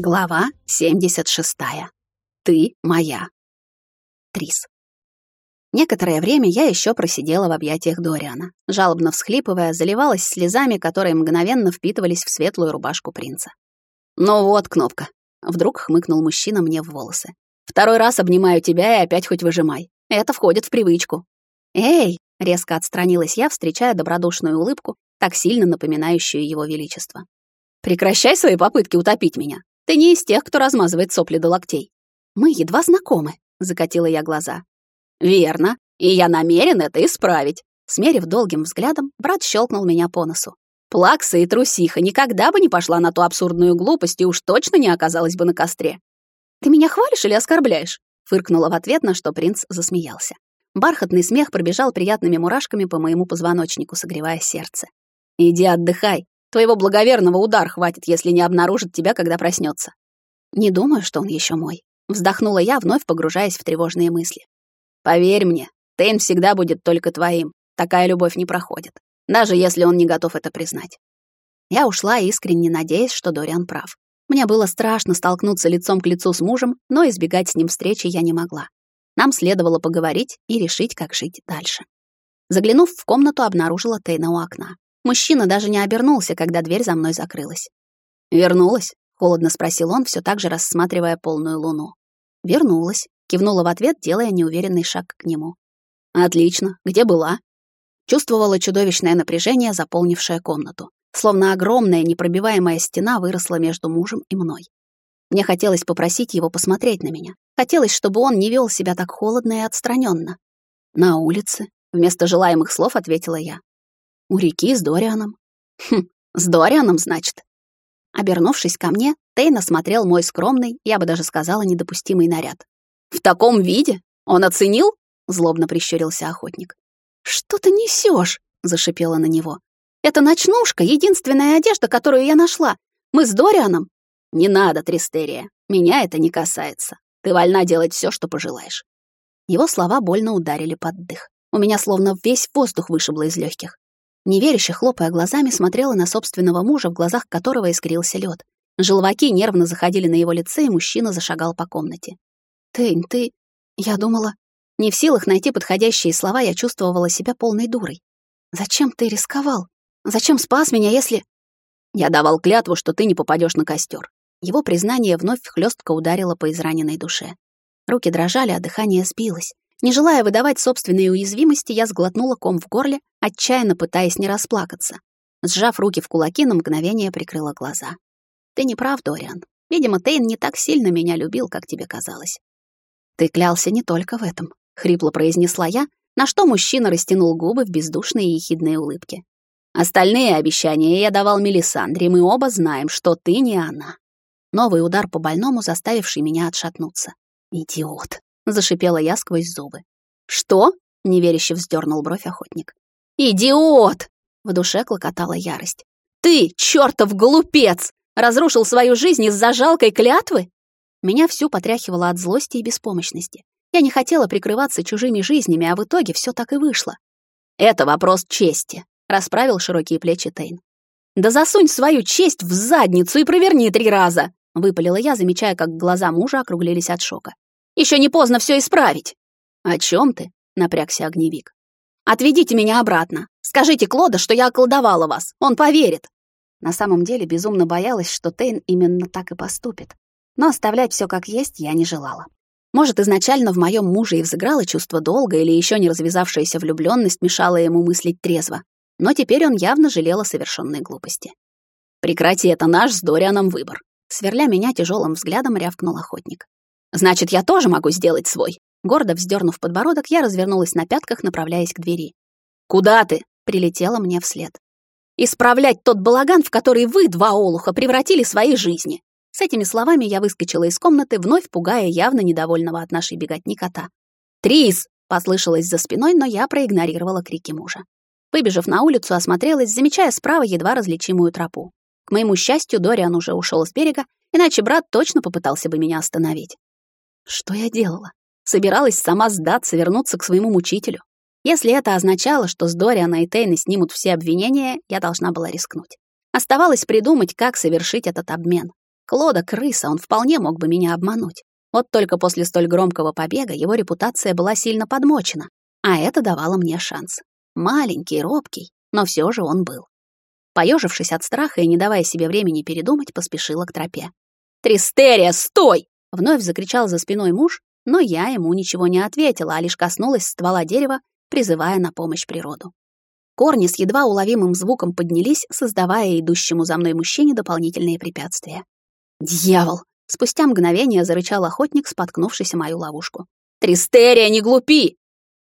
Глава 76. Ты моя. Трис. Некоторое время я еще просидела в объятиях Дориана, жалобно всхлипывая, заливалась слезами, которые мгновенно впитывались в светлую рубашку принца. «Ну вот, кнопка!» — вдруг хмыкнул мужчина мне в волосы. «Второй раз обнимаю тебя и опять хоть выжимай. Это входит в привычку». «Эй!» — резко отстранилась я, встречая добродушную улыбку, так сильно напоминающую его величество. «Прекращай свои попытки утопить меня. Ты не из тех, кто размазывает сопли до локтей. Мы едва знакомы, закатила я глаза. Верно, и я намерен это исправить. Смерив долгим взглядом, брат щелкнул меня по носу. Плакса и трусиха никогда бы не пошла на ту абсурдную глупость и уж точно не оказалась бы на костре. «Ты меня хвалишь или оскорбляешь?» фыркнула в ответ, на что принц засмеялся. Бархатный смех пробежал приятными мурашками по моему позвоночнику, согревая сердце. «Иди отдыхай, Твоего благоверного удар хватит, если не обнаружит тебя, когда проснется. Не думаю, что он еще мой. Вздохнула я, вновь погружаясь в тревожные мысли. Поверь мне, Тейн всегда будет только твоим. Такая любовь не проходит, даже если он не готов это признать. Я ушла, искренне надеясь, что Дориан прав. Мне было страшно столкнуться лицом к лицу с мужем, но избегать с ним встречи я не могла. Нам следовало поговорить и решить, как жить дальше. Заглянув в комнату, обнаружила Тейна у окна. Мужчина даже не обернулся, когда дверь за мной закрылась. «Вернулась?» — холодно спросил он, все так же рассматривая полную луну. «Вернулась», — кивнула в ответ, делая неуверенный шаг к нему. «Отлично. Где была?» Чувствовала чудовищное напряжение, заполнившее комнату. Словно огромная непробиваемая стена выросла между мужем и мной. Мне хотелось попросить его посмотреть на меня. Хотелось, чтобы он не вел себя так холодно и отстраненно. «На улице», — вместо желаемых слов ответила я. У реки с Дорианом. Хм, с Дорианом, значит. Обернувшись ко мне, Тейн осмотрел мой скромный, я бы даже сказала, недопустимый наряд. «В таком виде? Он оценил?» — злобно прищурился охотник. «Что ты несешь? зашипела на него. «Это ночнушка, единственная одежда, которую я нашла. Мы с Дорианом». «Не надо, Тристерия. Меня это не касается. Ты вольна делать все, что пожелаешь». Его слова больно ударили под дых. У меня словно весь воздух вышибло из легких. Неверяще, хлопая глазами, смотрела на собственного мужа, в глазах которого искрился лед. Желваки нервно заходили на его лице, и мужчина зашагал по комнате. «Тынь, ты...» Я думала... Не в силах найти подходящие слова, я чувствовала себя полной дурой. «Зачем ты рисковал? Зачем спас меня, если...» Я давал клятву, что ты не попадешь на костер. Его признание вновь хлестко ударило по израненной душе. Руки дрожали, а дыхание сбилось. Не желая выдавать собственные уязвимости, я сглотнула ком в горле, отчаянно пытаясь не расплакаться. Сжав руки в кулаки, на мгновение прикрыла глаза. «Ты не прав, Дориан. Видимо, Тейн не так сильно меня любил, как тебе казалось». «Ты клялся не только в этом», — хрипло произнесла я, на что мужчина растянул губы в бездушной и ехидной улыбке. «Остальные обещания я давал Мелисандре, мы оба знаем, что ты не она». Новый удар по больному, заставивший меня отшатнуться. «Идиот!» Зашипела я сквозь зубы. Что? неверяще вздернул бровь охотник. Идиот! В душе клокотала ярость. Ты, чертов глупец, разрушил свою жизнь из-за жалкой клятвы? Меня всю потряхивало от злости и беспомощности. Я не хотела прикрываться чужими жизнями, а в итоге все так и вышло. Это вопрос чести, расправил широкие плечи Тейн. Да засунь свою честь в задницу и проверни три раза, выпалила я, замечая, как глаза мужа округлились от шока. Еще не поздно все исправить. О чем ты? напрягся огневик. Отведите меня обратно. Скажите Клода, что я околдовала вас. Он поверит. На самом деле безумно боялась, что Тейн именно так и поступит. Но оставлять все как есть я не желала. Может, изначально в моем муже и взыграло чувство долга или еще не развязавшаяся влюбленность мешала ему мыслить трезво. Но теперь он явно жалел о совершенной глупости. «Прекрати, это наш с Дорианом выбор», — сверля меня тяжелым взглядом рявкнул охотник. Значит, я тоже могу сделать свой. Гордо вздернув подбородок, я развернулась на пятках, направляясь к двери. Куда ты? прилетела мне вслед. Исправлять тот балаган, в который вы, два олуха, превратили свои жизни. С этими словами я выскочила из комнаты, вновь пугая явно недовольного от нашей беготни кота. «Трис!» — послышалось за спиной, но я проигнорировала крики мужа. Выбежав на улицу, осмотрелась, замечая справа едва различимую тропу. К моему счастью, Дориан уже ушел с берега, иначе брат точно попытался бы меня остановить. Что я делала? Собиралась сама сдаться, вернуться к своему мучителю. Если это означало, что с Дориана и Тейны снимут все обвинения, я должна была рискнуть. Оставалось придумать, как совершить этот обмен. Клода — крыса, он вполне мог бы меня обмануть. Вот только после столь громкого побега его репутация была сильно подмочена, а это давало мне шанс. Маленький, робкий, но все же он был. Поежившись от страха и не давая себе времени передумать, поспешила к тропе. «Тристерия, стой!» — вновь закричал за спиной муж, но я ему ничего не ответила, а лишь коснулась ствола дерева, призывая на помощь природу. Корни с едва уловимым звуком поднялись, создавая идущему за мной мужчине дополнительные препятствия. «Дьявол!» — спустя мгновение зарычал охотник, споткнувшийся мою ловушку. «Тристерия, не глупи!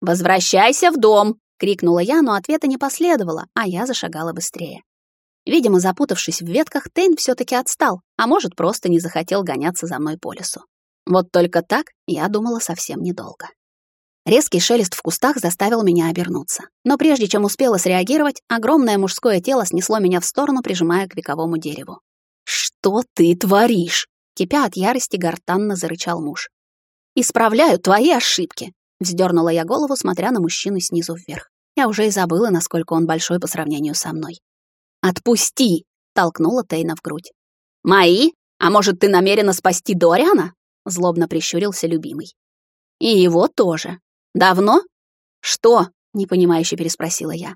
Возвращайся в дом!» — крикнула я, но ответа не последовало, а я зашагала быстрее. Видимо, запутавшись в ветках, Тейн все таки отстал, а может, просто не захотел гоняться за мной по лесу. Вот только так я думала совсем недолго. Резкий шелест в кустах заставил меня обернуться. Но прежде чем успела среагировать, огромное мужское тело снесло меня в сторону, прижимая к вековому дереву. «Что ты творишь?» Кипя от ярости, гортанно зарычал муж. «Исправляю твои ошибки!» Вздернула я голову, смотря на мужчину снизу вверх. Я уже и забыла, насколько он большой по сравнению со мной. «Отпусти!» — толкнула Тейна в грудь. «Мои? А может, ты намерена спасти Дориана?» — злобно прищурился любимый. «И его тоже. Давно?» «Что?» — непонимающе переспросила я.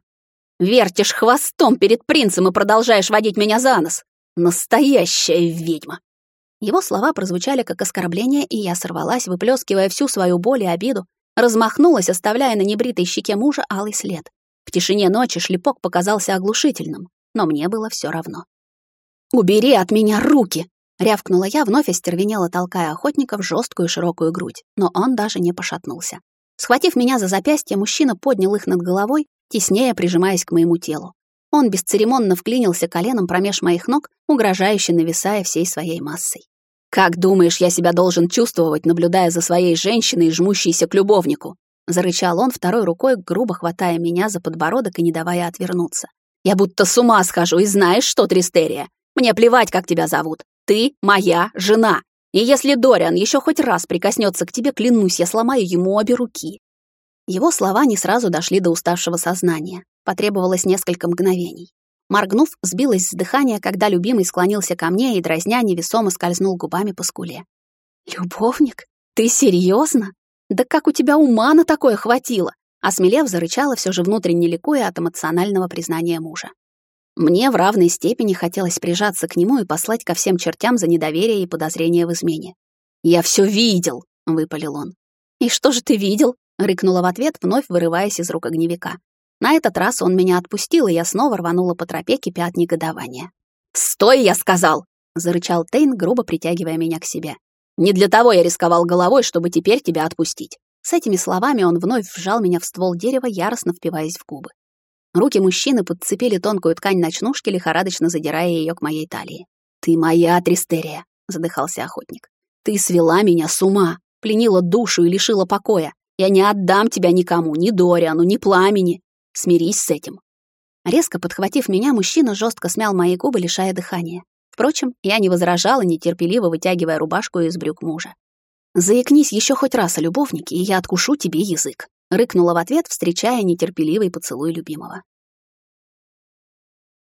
«Вертишь хвостом перед принцем и продолжаешь водить меня за нос. Настоящая ведьма!» Его слова прозвучали как оскорбление, и я сорвалась, выплескивая всю свою боль и обиду, размахнулась, оставляя на небритой щеке мужа алый след. В тишине ночи шлепок показался оглушительным но мне было все равно. «Убери от меня руки!» — рявкнула я, вновь остервенела, толкая охотника в жесткую широкую грудь, но он даже не пошатнулся. Схватив меня за запястье, мужчина поднял их над головой, теснее прижимаясь к моему телу. Он бесцеремонно вклинился коленом промеж моих ног, угрожающе нависая всей своей массой. «Как думаешь, я себя должен чувствовать, наблюдая за своей женщиной, жмущейся к любовнику?» Зарычал он второй рукой, грубо хватая меня за подбородок и не давая отвернуться. Я будто с ума схожу, и знаешь что, Тристерия? Мне плевать, как тебя зовут. Ты моя жена. И если Дориан еще хоть раз прикоснется к тебе, клянусь, я сломаю ему обе руки». Его слова не сразу дошли до уставшего сознания. Потребовалось несколько мгновений. Моргнув, сбилась с дыхания, когда любимый склонился ко мне и, дразня, невесомо скользнул губами по скуле. «Любовник? Ты серьезно? Да как у тебя ума на такое хватило? Осмелев, зарычала, все же внутренне ликуя от эмоционального признания мужа. Мне в равной степени хотелось прижаться к нему и послать ко всем чертям за недоверие и подозрение в измене. «Я все видел!» — выпалил он. «И что же ты видел?» — рыкнула в ответ, вновь вырываясь из рук огневика. На этот раз он меня отпустил, и я снова рванула по тропе, кипя от негодования. «Стой, я сказал!» — зарычал Тейн, грубо притягивая меня к себе. «Не для того я рисковал головой, чтобы теперь тебя отпустить. С этими словами он вновь вжал меня в ствол дерева, яростно впиваясь в губы. Руки мужчины подцепили тонкую ткань ночнушки, лихорадочно задирая ее к моей талии. «Ты моя Тристерия», — задыхался охотник. «Ты свела меня с ума, пленила душу и лишила покоя. Я не отдам тебя никому, ни Дориану, ни Пламени. Смирись с этим». Резко подхватив меня, мужчина жестко смял мои губы, лишая дыхания. Впрочем, я не возражала, нетерпеливо вытягивая рубашку из брюк мужа. «Заикнись еще хоть раз о любовнике, и я откушу тебе язык», — рыкнула в ответ, встречая нетерпеливый поцелуй любимого.